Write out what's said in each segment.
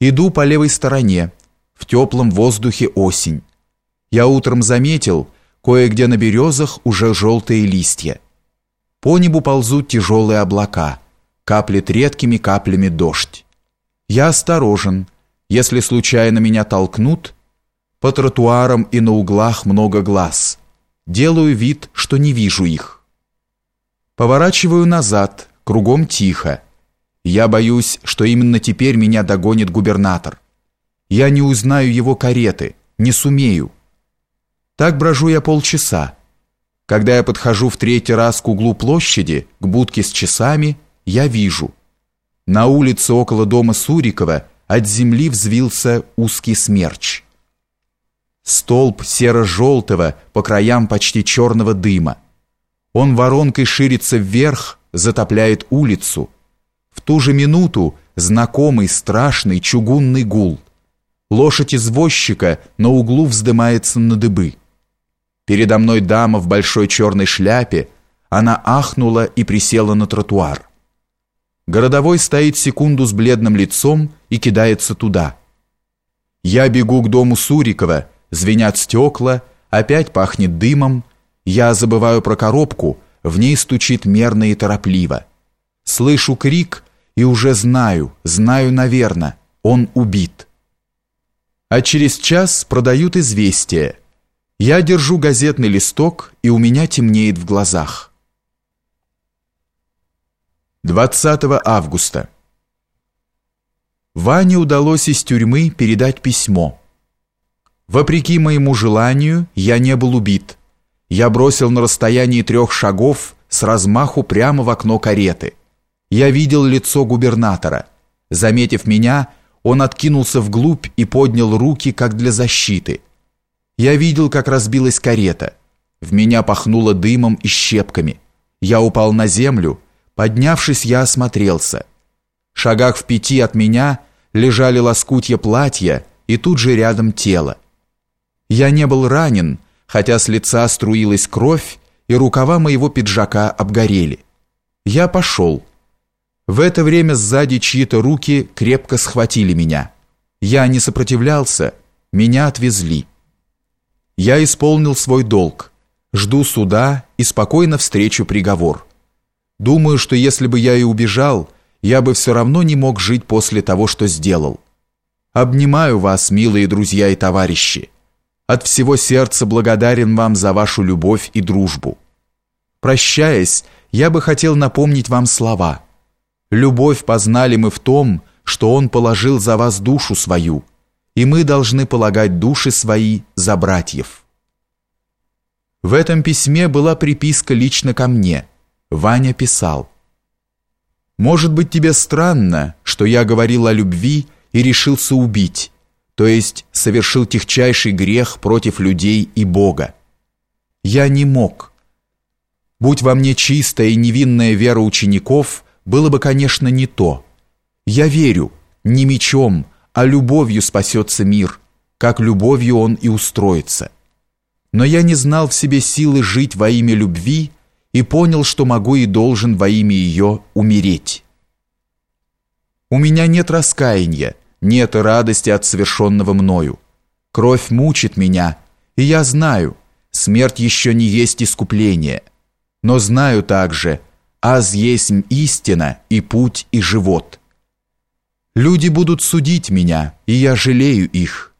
Иду по левой стороне, в теплом воздухе осень. Я утром заметил, кое-где на березах уже желтые листья. По небу ползут тяжелые облака, каплет редкими каплями дождь. Я осторожен, если случайно меня толкнут, по тротуарам и на углах много глаз. Делаю вид, что не вижу их. Поворачиваю назад, кругом тихо. Я боюсь, что именно теперь меня догонит губернатор. Я не узнаю его кареты, не сумею. Так брожу я полчаса. Когда я подхожу в третий раз к углу площади, к будке с часами, я вижу. На улице около дома Сурикова от земли взвился узкий смерч. Столб серо-желтого, по краям почти черного дыма. Он воронкой ширится вверх, затопляет улицу, ту же минуту знакомый страшный чугунный гул. Лошадь извозчика на углу вздымается на дыбы. Передо мной дама в большой черной шляпе, она ахнула и присела на тротуар. Городовой стоит секунду с бледным лицом и кидается туда. Я бегу к дому Сурикова, звенят стекла, опять пахнет дымом. Я забываю про коробку, в ней стучит мерно и торопливо. Слышу крик и уже знаю, знаю, наверное, он убит. А через час продают известие. Я держу газетный листок, и у меня темнеет в глазах. 20 августа. Ване удалось из тюрьмы передать письмо. Вопреки моему желанию, я не был убит. Я бросил на расстоянии трех шагов с размаху прямо в окно кареты. Я видел лицо губернатора. Заметив меня, он откинулся вглубь и поднял руки, как для защиты. Я видел, как разбилась карета. В меня пахнуло дымом и щепками. Я упал на землю. Поднявшись, я осмотрелся. В шагах в пяти от меня лежали лоскутья платья и тут же рядом тело. Я не был ранен, хотя с лица струилась кровь, и рукава моего пиджака обгорели. Я пошел. В это время сзади чьи-то руки крепко схватили меня. Я не сопротивлялся, меня отвезли. Я исполнил свой долг. Жду суда и спокойно встречу приговор. Думаю, что если бы я и убежал, я бы все равно не мог жить после того, что сделал. Обнимаю вас, милые друзья и товарищи. От всего сердца благодарен вам за вашу любовь и дружбу. Прощаясь, я бы хотел напомнить вам слова – Любовь познали мы в том, что Он положил за вас душу свою, и мы должны полагать души свои за братьев. В этом письме была приписка лично ко мне. Ваня писал. «Может быть тебе странно, что я говорил о любви и решился убить, то есть совершил техчайший грех против людей и Бога. Я не мог. Будь во мне чистая и невинная вера учеников – было бы, конечно, не то. Я верю, не мечом, а любовью спасется мир, как любовью он и устроится. Но я не знал в себе силы жить во имя любви и понял, что могу и должен во имя ее умереть. У меня нет раскаяния, нет радости от совершенного мною. Кровь мучит меня, и я знаю, смерть еще не есть искупление. Но знаю также, аз есть истина и путь и живот. Люди будут судить меня, и я жалею их.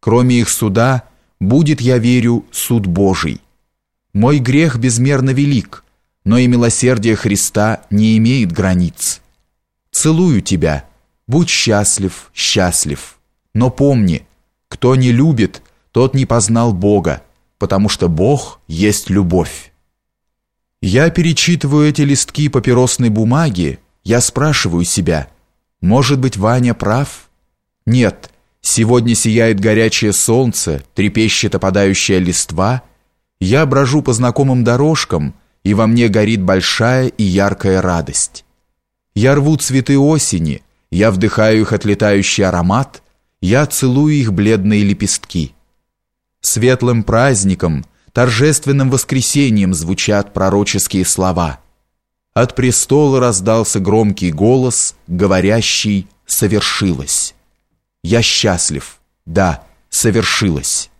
Кроме их суда, будет, я верю, суд Божий. Мой грех безмерно велик, но и милосердие Христа не имеет границ. Целую тебя, будь счастлив, счастлив. Но помни, кто не любит, тот не познал Бога, потому что Бог есть любовь. Я перечитываю эти листки папиросной бумаги, я спрашиваю себя, может быть, Ваня прав? Нет, сегодня сияет горячее солнце, трепещет опадающая листва, я брожу по знакомым дорожкам, и во мне горит большая и яркая радость. Я рву цветы осени, я вдыхаю их отлетающий аромат, я целую их бледные лепестки. Светлым праздником – торжественным воскресением звучат пророческие слова. От престола раздался громкий голос, говорящий «совершилось». Я счастлив. Да, совершилось.